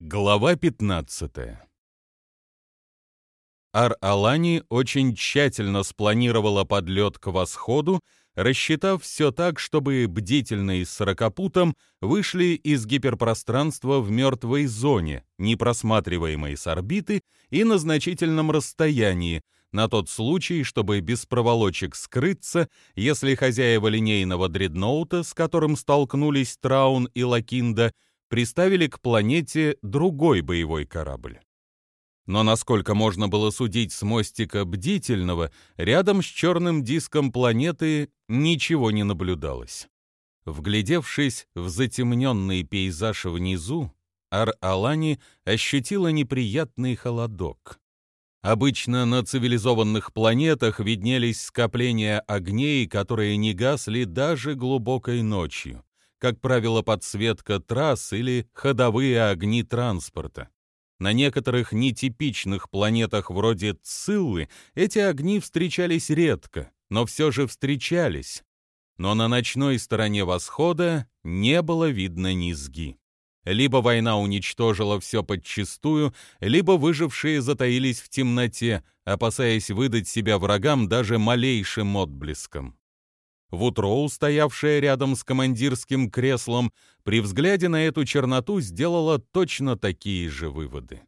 Глава 15 Ар-Алани очень тщательно спланировала подлет к восходу, рассчитав все так, чтобы бдительные с сорокопутом вышли из гиперпространства в мертвой зоне, не просматриваемой с орбиты и на значительном расстоянии, на тот случай, чтобы без проволочек скрыться, если хозяева линейного дредноута, с которым столкнулись Траун и Лакинда, приставили к планете другой боевой корабль. Но насколько можно было судить с мостика бдительного, рядом с черным диском планеты ничего не наблюдалось. Вглядевшись в затемненный пейзаж внизу, Ар-Алани ощутила неприятный холодок. Обычно на цивилизованных планетах виднелись скопления огней, которые не гасли даже глубокой ночью как правило, подсветка трасс или ходовые огни транспорта. На некоторых нетипичных планетах вроде Циллы эти огни встречались редко, но все же встречались. Но на ночной стороне восхода не было видно низги. Либо война уничтожила все подчистую, либо выжившие затаились в темноте, опасаясь выдать себя врагам даже малейшим отблеском. Вутроу, стоявшая рядом с командирским креслом, при взгляде на эту черноту сделала точно такие же выводы.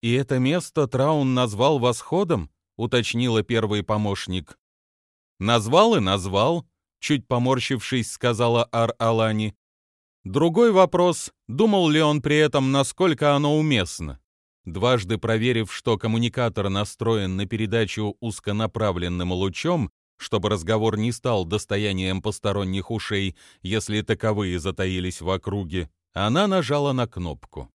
«И это место Траун назвал восходом?» — уточнила первый помощник. «Назвал и назвал», — чуть поморщившись, сказала Ар-Алани. Другой вопрос, думал ли он при этом, насколько оно уместно. Дважды проверив, что коммуникатор настроен на передачу узконаправленным лучом, чтобы разговор не стал достоянием посторонних ушей, если таковые затаились в округе, она нажала на кнопку.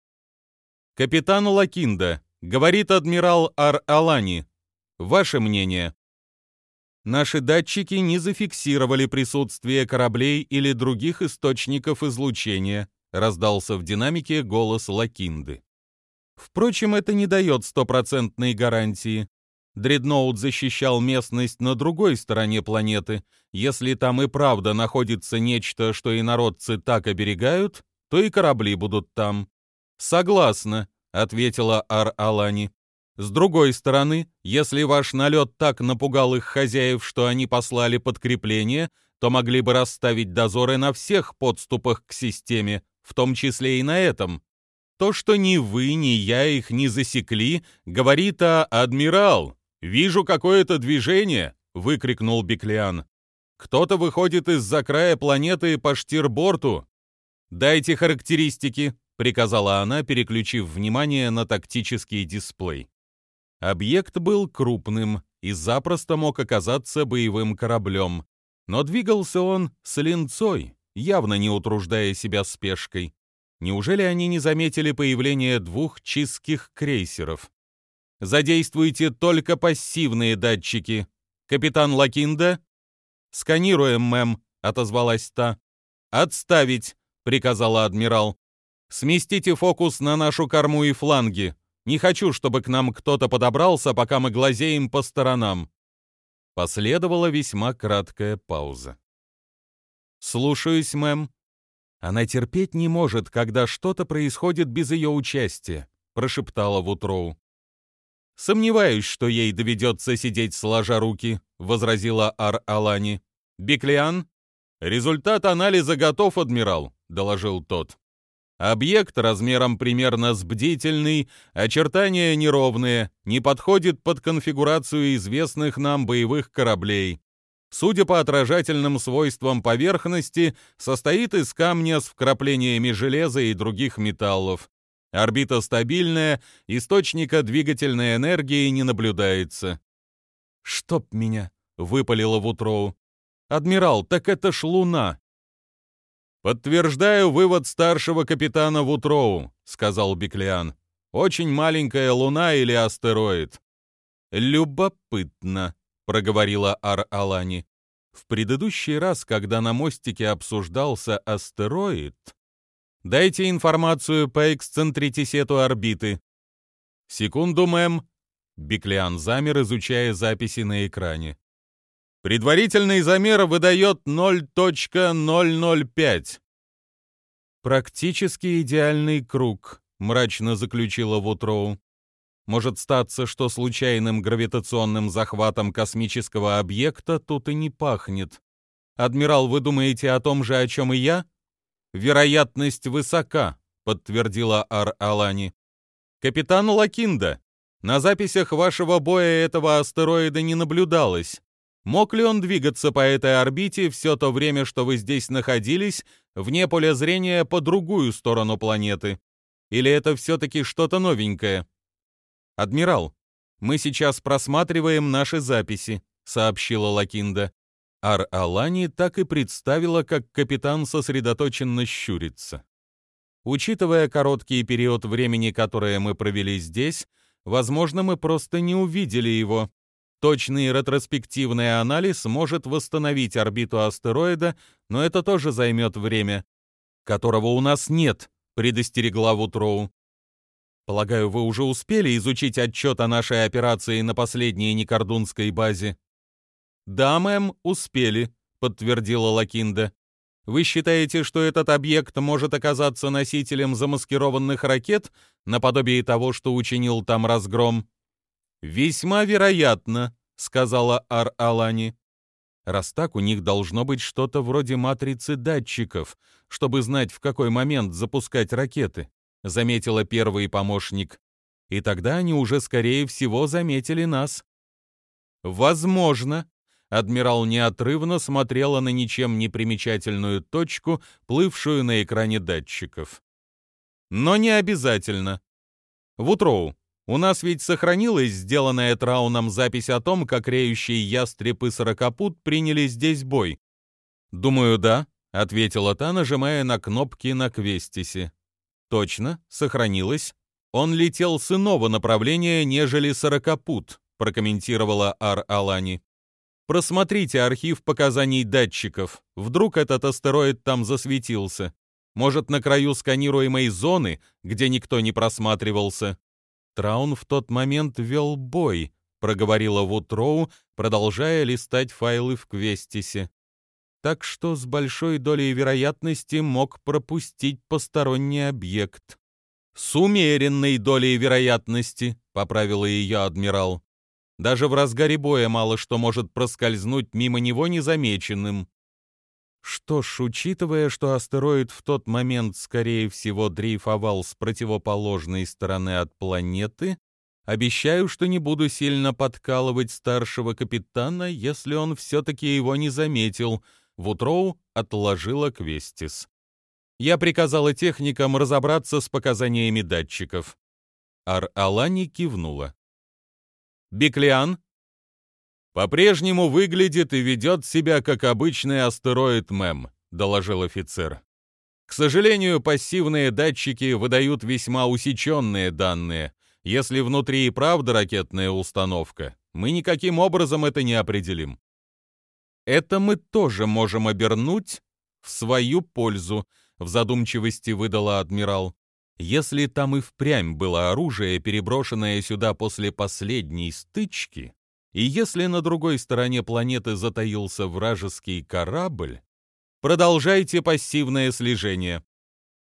«Капитан Лакинда», — говорит адмирал Ар-Алани. «Ваше мнение?» Наши датчики не зафиксировали присутствие кораблей или других источников излучения, раздался в динамике голос Лакинды. Впрочем, это не дает стопроцентной гарантии. Дредноут защищал местность на другой стороне планеты. Если там и правда находится нечто, что инородцы так оберегают, то и корабли будут там. «Согласна», — ответила Ар-Алани. «С другой стороны, если ваш налет так напугал их хозяев, что они послали подкрепление, то могли бы расставить дозоры на всех подступах к системе, в том числе и на этом. То, что ни вы, ни я их не засекли, говорит о «Адмирал, «Вижу какое-то движение!» — выкрикнул Беклиан. «Кто-то выходит из-за края планеты по штирборту!» «Дайте характеристики!» — приказала она, переключив внимание на тактический дисплей. Объект был крупным и запросто мог оказаться боевым кораблем, но двигался он с линцой, явно не утруждая себя спешкой. Неужели они не заметили появление двух чистских крейсеров? Задействуйте только пассивные датчики. Капитан Лакинда? Сканируем, мэм, отозвалась та. Отставить, приказала адмирал. Сместите фокус на нашу корму и фланги. Не хочу, чтобы к нам кто-то подобрался, пока мы глазеем по сторонам. Последовала весьма краткая пауза. «Слушаюсь, мэм». «Она терпеть не может, когда что-то происходит без ее участия», — прошептала Вутроу. «Сомневаюсь, что ей доведется сидеть сложа руки», — возразила Ар-Алани. «Беклиан?» «Результат анализа готов, адмирал», — доложил тот. «Объект размером примерно с бдительный, очертания неровные, не подходит под конфигурацию известных нам боевых кораблей. Судя по отражательным свойствам поверхности, состоит из камня с вкраплениями железа и других металлов. Орбита стабильная, источника двигательной энергии не наблюдается. «Чтоб меня!» — выпалила Вутроу. «Адмирал, так это ж Луна!» «Подтверждаю вывод старшего капитана Вутроу», — сказал Беклиан. «Очень маленькая Луна или астероид». «Любопытно», — проговорила Ар-Алани. В предыдущий раз, когда на мостике обсуждался астероид, Дайте информацию по эксцентритисету орбиты. Секунду, мэм. Биклиан замер, изучая записи на экране. Предварительный замер выдает 0.005. Практически идеальный круг, — мрачно заключила Вутроу. «Может статься, что случайным гравитационным захватом космического объекта тут и не пахнет. Адмирал, вы думаете о том же, о чем и я?» «Вероятность высока», — подтвердила Ар-Алани. «Капитан Лакинда, на записях вашего боя этого астероида не наблюдалось. Мог ли он двигаться по этой орбите все то время, что вы здесь находились, вне поля зрения по другую сторону планеты? Или это все-таки что-то новенькое? «Адмирал, мы сейчас просматриваем наши записи», — сообщила Лакинда. Ар-Алани так и представила, как капитан сосредоточенно щурится. Учитывая короткий период времени, которое мы провели здесь, возможно, мы просто не увидели его. Точный ретроспективный анализ может восстановить орбиту астероида, но это тоже займет время, которого у нас нет, предостерегла Вутроу. Полагаю, вы уже успели изучить отчет о нашей операции на последней Никордунской базе? Да, мэм, успели, подтвердила Лакинда. Вы считаете, что этот объект может оказаться носителем замаскированных ракет, наподобие того, что учинил там разгром? «Весьма вероятно», — сказала Ар-Алани. «Раз так, у них должно быть что-то вроде матрицы датчиков, чтобы знать, в какой момент запускать ракеты», — заметила первый помощник. «И тогда они уже, скорее всего, заметили нас». «Возможно», — адмирал неотрывно смотрела на ничем не примечательную точку, плывшую на экране датчиков. «Но не обязательно. Вутроу, у нас ведь сохранилась сделанная Трауном запись о том, как реющие ястреб и сорокопут приняли здесь бой. «Думаю, да», — ответила та, нажимая на кнопки на Квестисе. «Точно, сохранилась. Он летел с иного направления, нежели сорокопут», — прокомментировала Ар-Алани. «Просмотрите архив показаний датчиков. Вдруг этот астероид там засветился. Может, на краю сканируемой зоны, где никто не просматривался. Траун в тот момент вел бой, проговорила Вутроу, продолжая листать файлы в Квестисе. Так что с большой долей вероятности мог пропустить посторонний объект. «С умеренной долей вероятности», — поправила ее адмирал. «Даже в разгаре боя мало что может проскользнуть мимо него незамеченным. Что ж, учитывая, что астероид в тот момент, скорее всего, дрейфовал с противоположной стороны от планеты, обещаю, что не буду сильно подкалывать старшего капитана, если он все-таки его не заметил. Вутроу отложила Квестис. Я приказала техникам разобраться с показаниями датчиков. Ар-Алани кивнула. «Беклиан, «По-прежнему выглядит и ведет себя как обычный астероид МЭМ», — доложил офицер. «К сожалению, пассивные датчики выдают весьма усеченные данные. Если внутри и правда ракетная установка, мы никаким образом это не определим. Это мы тоже можем обернуть в свою пользу», — в задумчивости выдала адмирал. «Если там и впрямь было оружие, переброшенное сюда после последней стычки, и если на другой стороне планеты затаился вражеский корабль, продолжайте пассивное слежение.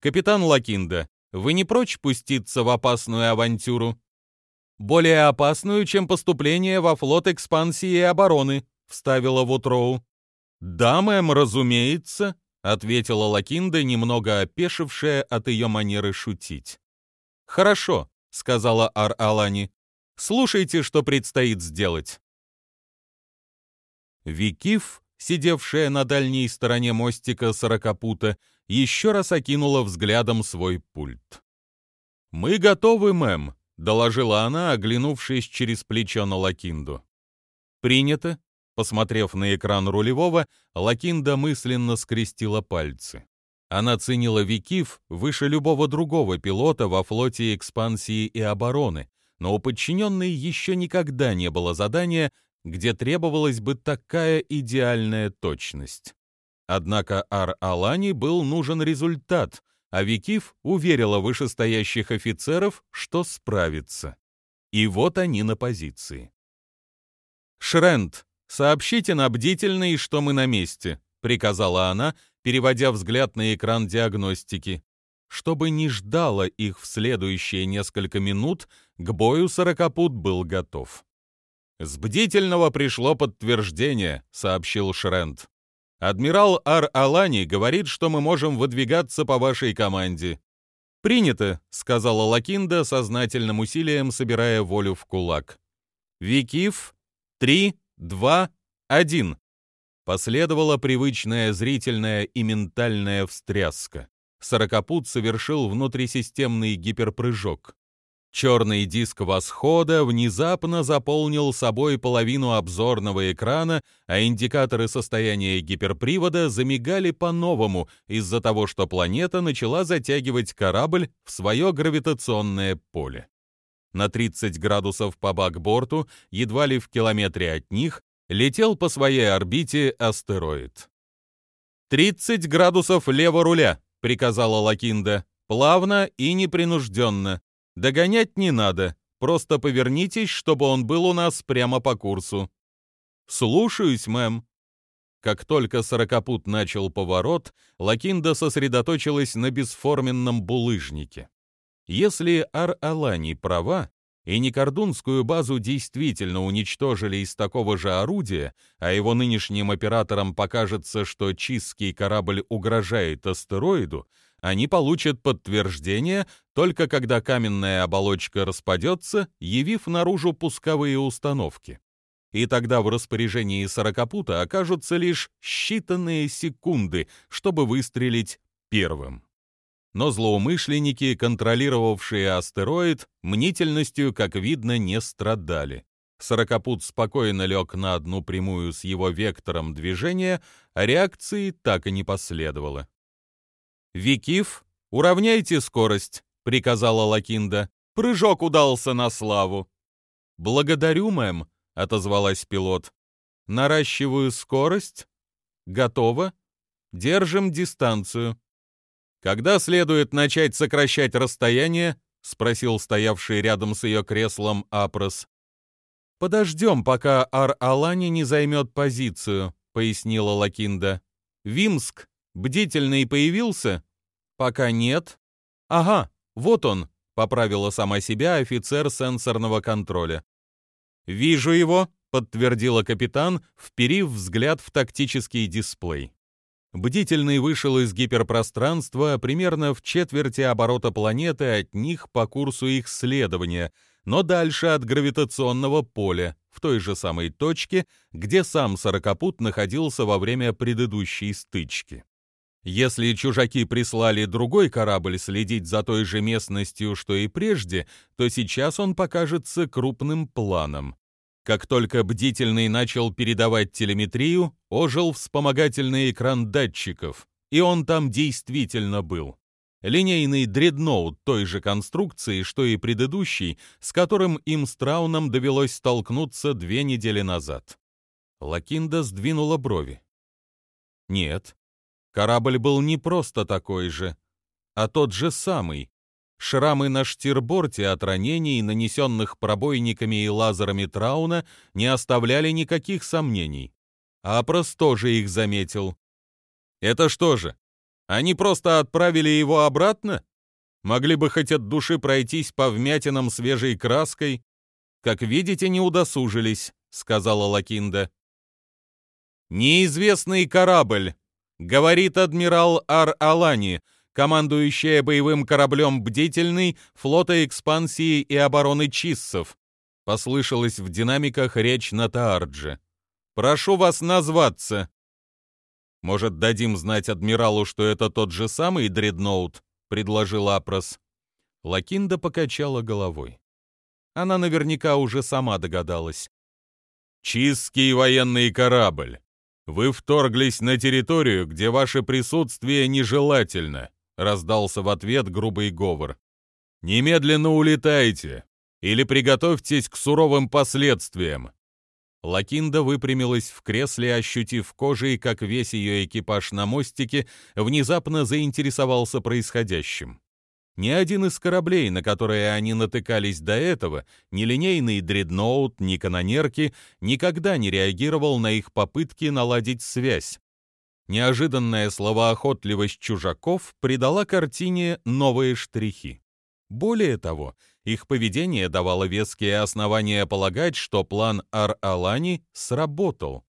Капитан Лакинда, вы не прочь пуститься в опасную авантюру? Более опасную, чем поступление во флот экспансии и обороны, вставила Вутроу. Да, мэм, разумеется, ответила Лакинда, немного опешившая от ее манеры шутить. Хорошо, сказала Ар-Алани. Слушайте, что предстоит сделать. Викив, сидевшая на дальней стороне мостика сорокопута, еще раз окинула взглядом свой пульт. «Мы готовы, мэм», — доложила она, оглянувшись через плечо на Лакинду. «Принято», — посмотрев на экран рулевого, Лакинда мысленно скрестила пальцы. Она ценила Викив выше любого другого пилота во флоте экспансии и обороны, но у подчиненной еще никогда не было задания, где требовалась бы такая идеальная точность. Однако Ар-Алани был нужен результат, а Викив уверила вышестоящих офицеров, что справится. И вот они на позиции. «Шрент, сообщите на бдительный, что мы на месте», — приказала она, переводя взгляд на экран диагностики. чтобы не ждало их в следующие несколько минут, к бою сорокопут был готов. «С бдительного пришло подтверждение», — сообщил Шрент. «Адмирал Ар-Алани говорит, что мы можем выдвигаться по вашей команде». «Принято», — сказала Лакинда, сознательным усилием собирая волю в кулак. «Викив, три, два, один». Последовала привычная зрительная и ментальная встряска. Сорокопут совершил внутрисистемный гиперпрыжок. Черный диск восхода внезапно заполнил собой половину обзорного экрана, а индикаторы состояния гиперпривода замигали по-новому из-за того, что планета начала затягивать корабль в свое гравитационное поле. На 30 градусов по бакборту, едва ли в километре от них, летел по своей орбите астероид. «30 градусов лево руля», — приказала Лакинда, — «плавно и непринужденно. Догонять не надо, просто повернитесь, чтобы он был у нас прямо по курсу. Слушаюсь, мэм. Как только сорокопут начал поворот, Лакинда сосредоточилась на бесформенном булыжнике. Если Ар-Алани права, и Никордунскую базу действительно уничтожили из такого же орудия, а его нынешним операторам покажется, что чистский корабль угрожает астероиду, они получат подтверждение только когда каменная оболочка распадется, явив наружу пусковые установки. И тогда в распоряжении сорокопута окажутся лишь считанные секунды, чтобы выстрелить первым. Но злоумышленники, контролировавшие астероид, мнительностью, как видно, не страдали. Сорокопут спокойно лег на одну прямую с его вектором движения, а реакции так и не последовало. «Викив, уравняйте скорость», — приказала Лакинда. «Прыжок удался на славу». «Благодарю, мэм», — отозвалась пилот. «Наращиваю скорость. Готово. Держим дистанцию». «Когда следует начать сокращать расстояние?» — спросил стоявший рядом с ее креслом Апрос. «Подождем, пока Ар-Алани не займет позицию», — пояснила Лакинда. «Вимск, Бдительный появился? Пока нет. Ага, вот он, поправила сама себя офицер сенсорного контроля. Вижу его, подтвердила капитан, вперив взгляд в тактический дисплей. Бдительный вышел из гиперпространства примерно в четверти оборота планеты от них по курсу их следования, но дальше от гравитационного поля, в той же самой точке, где сам сорокопут находился во время предыдущей стычки. Если чужаки прислали другой корабль следить за той же местностью, что и прежде, то сейчас он покажется крупным планом. Как только бдительный начал передавать телеметрию, ожил вспомогательный экран датчиков, и он там действительно был. Линейный дредноут той же конструкции, что и предыдущий, с которым им с Трауном довелось столкнуться две недели назад. Лакинда сдвинула брови. Нет, Корабль был не просто такой же, а тот же самый. Шрамы на штирборте от ранений, нанесенных пробойниками и лазерами Трауна, не оставляли никаких сомнений. Апрос тоже их заметил. «Это что же, они просто отправили его обратно? Могли бы хоть от души пройтись по вмятинам свежей краской? Как видите, не удосужились», — сказала Лакинда. «Неизвестный корабль», говорит адмирал Ар-Алани, командующая боевым кораблем «Бдительный» флота экспансии и обороны Чиссов. Послышалась в динамиках речь на Таардже. «Прошу вас назваться». «Может, дадим знать адмиралу, что это тот же самый дредноут?» — предложил Апрос. Лакинда покачала головой. Она наверняка уже сама догадалась. «Чистский военный корабль. «Вы вторглись на территорию, где ваше присутствие нежелательно», — раздался в ответ грубый говор. «Немедленно улетайте или приготовьтесь к суровым последствиям». Лакинда выпрямилась в кресле, ощутив кожей, как весь ее экипаж на мостике внезапно заинтересовался происходящим. Ни один из кораблей, на которые они натыкались до этого, ни линейный дредноут, ни канонерки, никогда не реагировал на их попытки наладить связь. Неожиданная словоохотливость чужаков придала картине новые штрихи. Более того, их поведение давало веские основания полагать, что план Ар-Алани сработал.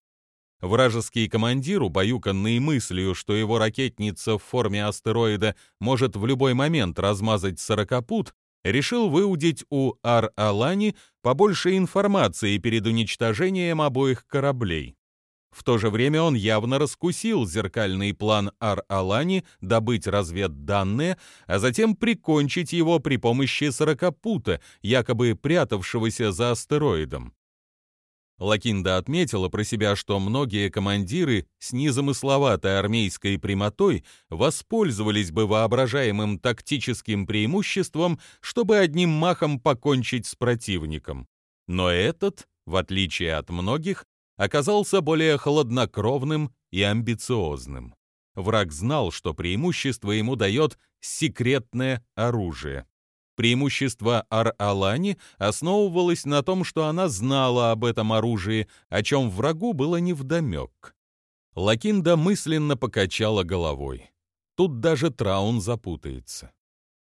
Вражеский командир, убаюканный мыслью, что его ракетница в форме астероида может в любой момент размазать сорокопут, решил выудить у Ар-Алани побольше информации перед уничтожением обоих кораблей. В то же время он явно раскусил зеркальный план Ар-Алани добыть разведданные, а затем прикончить его при помощи сорокопута, якобы прятавшегося за астероидом. Лакинда отметила про себя, что многие командиры с незамысловатой армейской прямотой воспользовались бы воображаемым тактическим преимуществом, чтобы одним махом покончить с противником. Но этот, в отличие от многих, оказался более хладнокровным и амбициозным. Враг знал, что преимущество ему дает секретное оружие. Преимущество Ар-Алани основывалось на том, что она знала об этом оружии, о чем врагу было невдомек. Лакинда мысленно покачала головой. Тут даже Траун запутается.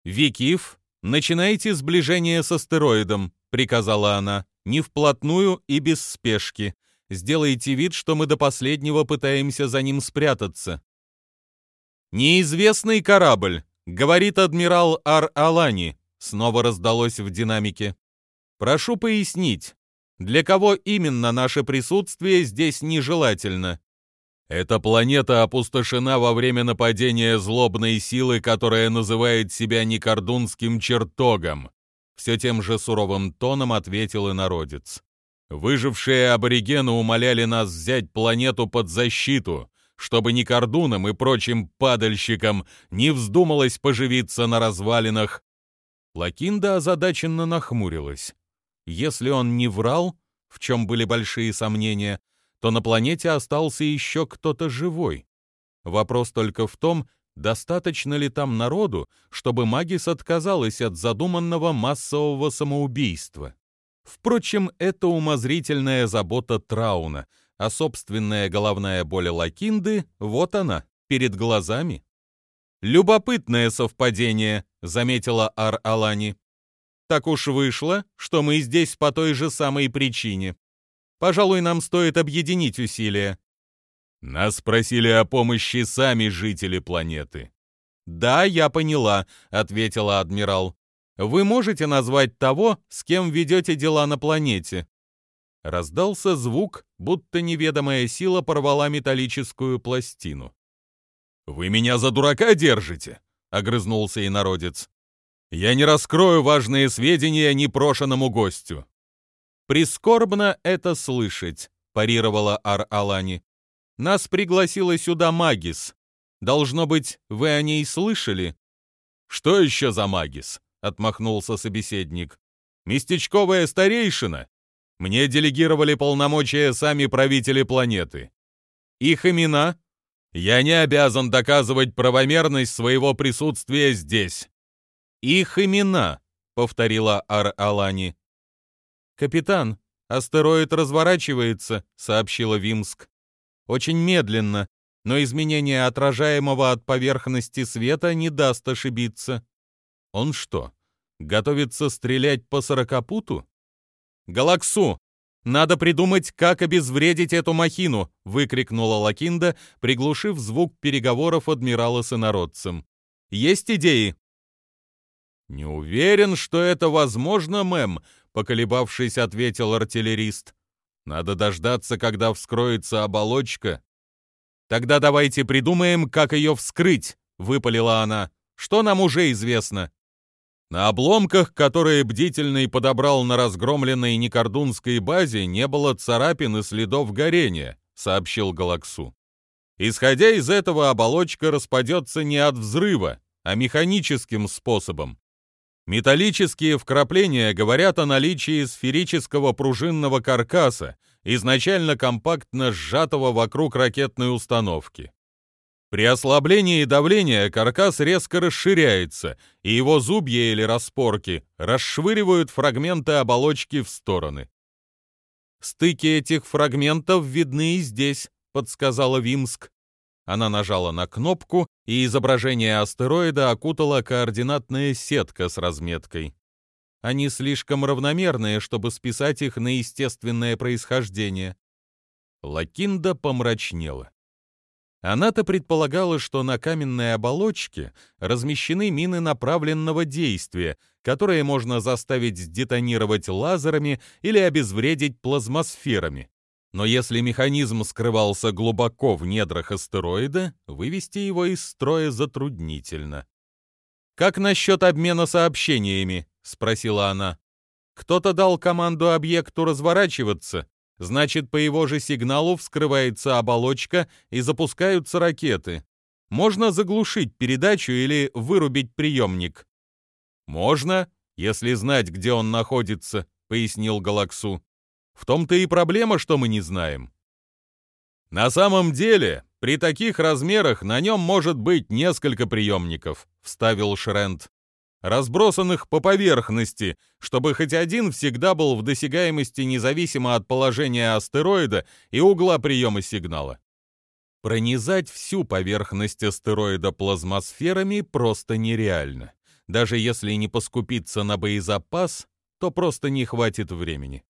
«Викив, начинайте сближение с астероидом», — приказала она, — «не вплотную и без спешки. Сделайте вид, что мы до последнего пытаемся за ним спрятаться». «Неизвестный корабль», — говорит адмирал Ар-Алани, снова раздалось в динамике. Прошу пояснить, для кого именно наше присутствие здесь нежелательно? Эта планета опустошена во время нападения злобной силы, которая называет себя Никордунским чертогом. Все тем же суровым тоном ответил и народец. Выжившие аборигены умоляли нас взять планету под защиту, чтобы ни Кордунам и прочим падальщикам не вздумалось поживиться на развалинах Лакинда озадаченно нахмурилась. Если он не врал, в чем были большие сомнения, то на планете остался еще кто-то живой. Вопрос только в том, достаточно ли там народу, чтобы Магис отказалась от задуманного массового самоубийства. Впрочем, это умозрительная забота Трауна, а собственная головная боль Лакинды — вот она, перед глазами. «Любопытное совпадение», — заметила Ар-Алани. «Так уж вышло, что мы здесь по той же самой причине. Пожалуй, нам стоит объединить усилия». «Нас просили о помощи сами жители планеты». «Да, я поняла», — ответила адмирал. «Вы можете назвать того, с кем ведете дела на планете?» Раздался звук, будто неведомая сила порвала металлическую пластину. «Вы меня за дурака держите?» — огрызнулся и народец. «Я не раскрою важные сведения непрошенному гостю». «Прискорбно это слышать», — парировала Ар-Алани. «Нас пригласила сюда Магис. Должно быть, вы о ней слышали?» «Что еще за Магис?» — отмахнулся собеседник. «Местечковая старейшина. Мне делегировали полномочия сами правители планеты. Их имена я не обязан доказывать правомерность своего присутствия здесь. Их имена, повторила Ар-Алани. Капитан, астероид разворачивается, сообщила Вимск. Очень медленно, но изменение отражаемого от поверхности света не даст ошибиться. Он что, готовится стрелять по сорокопуту? Галаксу, «Надо придумать, как обезвредить эту махину!» — выкрикнула Лакинда, приглушив звук переговоров адмирала с инородцем. «Есть идеи?» «Не уверен, что это возможно, мэм», — поколебавшись, ответил артиллерист. «Надо дождаться, когда вскроется оболочка». «Тогда давайте придумаем, как ее вскрыть», — выпалила она. «Что нам уже известно?» На обломках, которые бдительный подобрал на разгромленной Никордунской базе, не было царапин и следов горения, сообщил Галаксу. Исходя из этого, оболочка распадется не от взрыва, а механическим способом. Металлические вкрапления говорят о наличии сферического пружинного каркаса, изначально компактно сжатого вокруг ракетной установки. При ослаблении давления каркас резко расширяется, и его зубья или распорки расшвыривают фрагменты оболочки в стороны. «Стыки этих фрагментов видны и здесь», — подсказала Вимск. Она нажала на кнопку, и изображение астероида окутала координатная сетка с разметкой. Они слишком равномерные, чтобы списать их на естественное происхождение. Лакинда помрачнела. Она-то предполагала, что на каменной оболочке размещены мины направленного действия, которые можно заставить сдетонировать лазерами или обезвредить плазмосферами. Но если механизм скрывался глубоко в недрах астероида, вывести его из строя затруднительно. «Как насчет обмена сообщениями?» — спросила она. «Кто-то дал команду объекту разворачиваться, значит, по его же сигналу вскрывается оболочка и запускаются ракеты. Можно заглушить передачу или вырубить приемник». «Можно, если знать, где он находится», — пояснил Галаксу. В том-то и проблема, что мы не знаем. На самом деле, при таких размерах на нем может быть несколько приемников, вставил Шрент, разбросанных по поверхности, чтобы хоть один всегда был в досягаемости независимо от положения астероида и угла приема сигнала. Пронизать всю поверхность астероида плазмосферами просто нереально. Даже если не поскупиться на боезапас, то просто не хватит времени.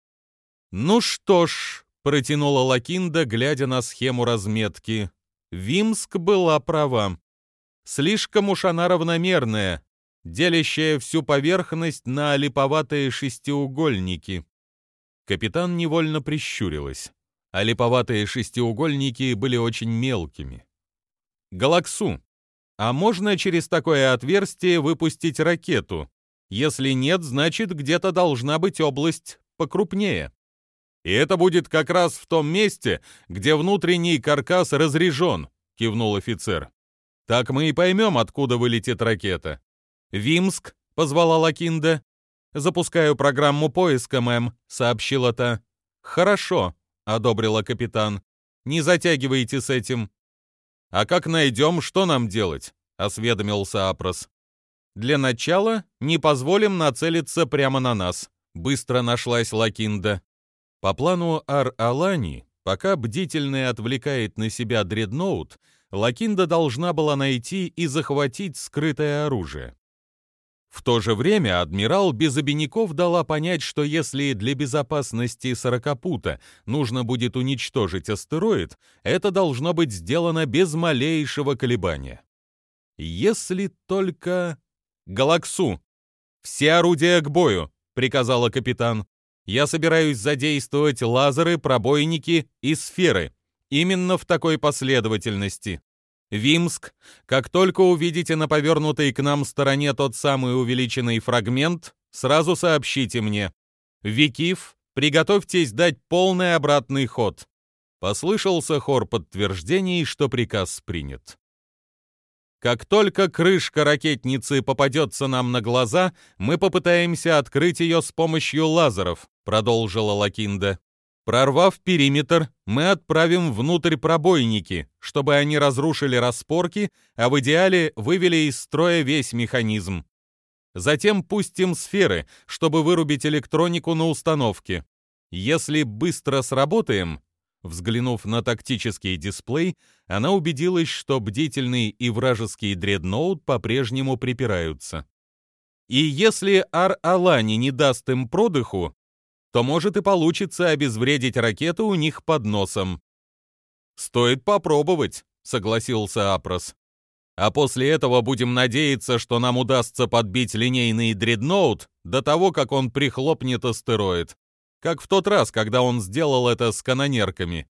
«Ну что ж», — протянула Лакинда, глядя на схему разметки, — «Вимск была права. Слишком уж она равномерная, делящая всю поверхность на липоватые шестиугольники». Капитан невольно прищурилась, а липоватые шестиугольники были очень мелкими. «Галаксу, а можно через такое отверстие выпустить ракету? Если нет, значит, где-то должна быть область покрупнее». И это будет как раз в том месте, где внутренний каркас разрежен, кивнул офицер. Так мы и поймем, откуда вылетит ракета. Вимск, позвала Лакинда. Запускаю программу поиска, мэм, сообщила та. Хорошо, одобрила капитан. Не затягивайте с этим. А как найдем, что нам делать? осведомился Апрос. Для начала не позволим нацелиться прямо на нас, быстро нашлась Лакинда. По плану Ар-Алани, пока бдительный отвлекает на себя дредноут, Лакинда должна была найти и захватить скрытое оружие. В то же время адмирал без обиняков дала понять, что если для безопасности Сорокопута нужно будет уничтожить астероид, это должно быть сделано без малейшего колебания. Если только... «Галаксу! Все орудия к бою!» — приказала капитан я собираюсь задействовать лазеры, пробойники и сферы. Именно в такой последовательности. Вимск, как только увидите на повернутой к нам стороне тот самый увеличенный фрагмент, сразу сообщите мне. Викив, приготовьтесь дать полный обратный ход. Послышался хор подтверждений, что приказ принят. Как только крышка ракетницы попадется нам на глаза, мы попытаемся открыть ее с помощью лазеров, продолжила Лакинда. Прорвав периметр, мы отправим внутрь пробойники, чтобы они разрушили распорки, а в идеале вывели из строя весь механизм. Затем пустим сферы, чтобы вырубить электронику на установке. Если быстро сработаем, Взглянув на тактический дисплей, она убедилась, что бдительный и вражеский дредноут по-прежнему припираются. И если Ар-Алани не даст им продыху, то может и получится обезвредить ракету у них под носом. «Стоит попробовать», — согласился Апрос. «А после этого будем надеяться, что нам удастся подбить линейный дредноут до того, как он прихлопнет астероид как в тот раз, когда он сделал это с канонерками.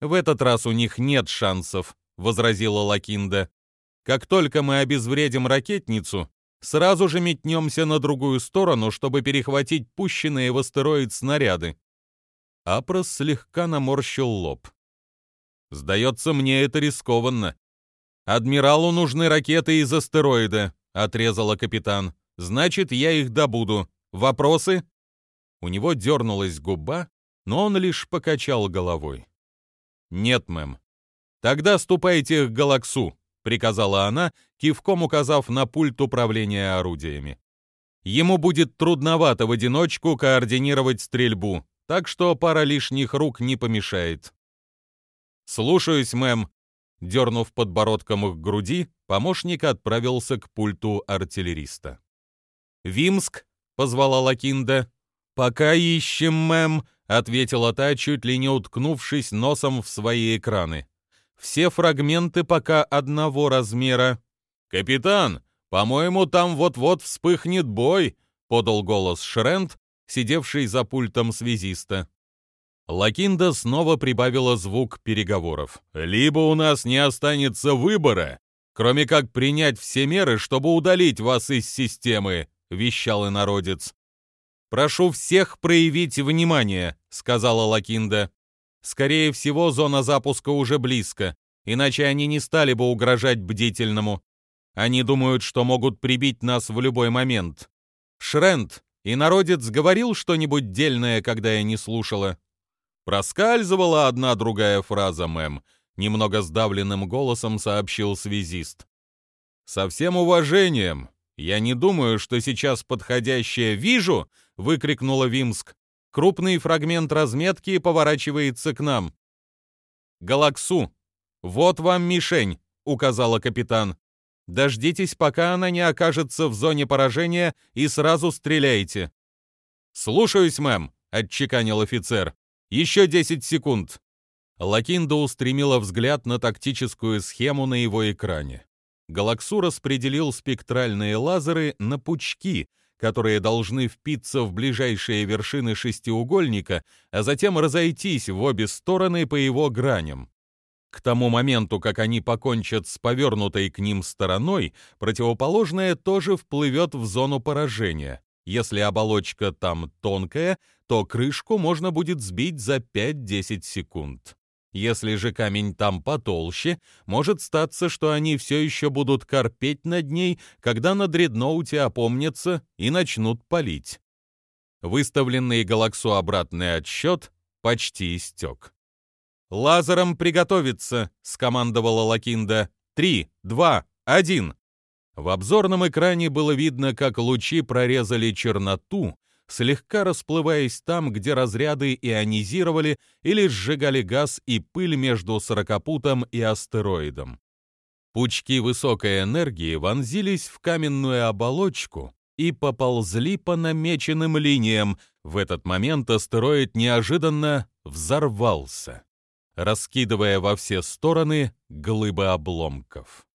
В этот раз у них нет шансов, возразила Лакинда. Как только мы обезвредим ракетницу, сразу же метнемся на другую сторону, чтобы перехватить пущенные в астероид снаряды. Апрос слегка наморщил лоб. Сдается мне это рискованно. Адмиралу нужны ракеты из астероида, отрезала капитан. Значит, я их добуду. Вопросы? У него дернулась губа, но он лишь покачал головой. «Нет, мэм». «Тогда ступайте к Галаксу», — приказала она, кивком указав на пульт управления орудиями. «Ему будет трудновато в одиночку координировать стрельбу, так что пара лишних рук не помешает». «Слушаюсь, мэм. Дернув подбородком их к груди, помощник отправился к пульту артиллериста. «Вимск!» — позвала Лакинда. «Пока ищем, мэм», — ответила та, чуть ли не уткнувшись носом в свои экраны. «Все фрагменты пока одного размера». «Капитан, по-моему, там вот-вот вспыхнет бой», — подал голос Шрент, сидевший за пультом связиста. Лакинда снова прибавила звук переговоров. «Либо у нас не останется выбора, кроме как принять все меры, чтобы удалить вас из системы», — вещал инородец. «Прошу всех проявить внимание», — сказала Лакинда. «Скорее всего, зона запуска уже близко, иначе они не стали бы угрожать бдительному. Они думают, что могут прибить нас в любой момент. Шрент, и народец говорил что-нибудь дельное, когда я не слушала?» Проскальзывала одна другая фраза, мэм, немного сдавленным голосом сообщил связист. Со всем уважением, я не думаю, что сейчас подходящее вижу, выкрикнула Вимск. Крупный фрагмент разметки поворачивается к нам. Галаксу, вот вам мишень, указала капитан. Дождитесь, пока она не окажется в зоне поражения, и сразу стреляйте. Слушаюсь, мэм, отчеканил офицер. Еще 10 секунд. Лакинда устремила взгляд на тактическую схему на его экране. Галаксу распределил спектральные лазеры на пучки, которые должны впиться в ближайшие вершины шестиугольника, а затем разойтись в обе стороны по его граням. К тому моменту, как они покончат с повернутой к ним стороной, противоположная тоже вплывет в зону поражения. Если оболочка там тонкая, то крышку можно будет сбить за 5-10 секунд. Если же камень там потолще, может статься, что они все еще будут корпеть над ней, когда на дредноуте опомнятся и начнут палить. Выставленный галаксу обратный отсчет почти истек. «Лазером приготовиться!» — скомандовала Лакинда. «Три, два, один!» В обзорном экране было видно, как лучи прорезали черноту, слегка расплываясь там, где разряды ионизировали или сжигали газ и пыль между сорокопутом и астероидом. Пучки высокой энергии вонзились в каменную оболочку и поползли по намеченным линиям. В этот момент астероид неожиданно взорвался, раскидывая во все стороны глыбы обломков.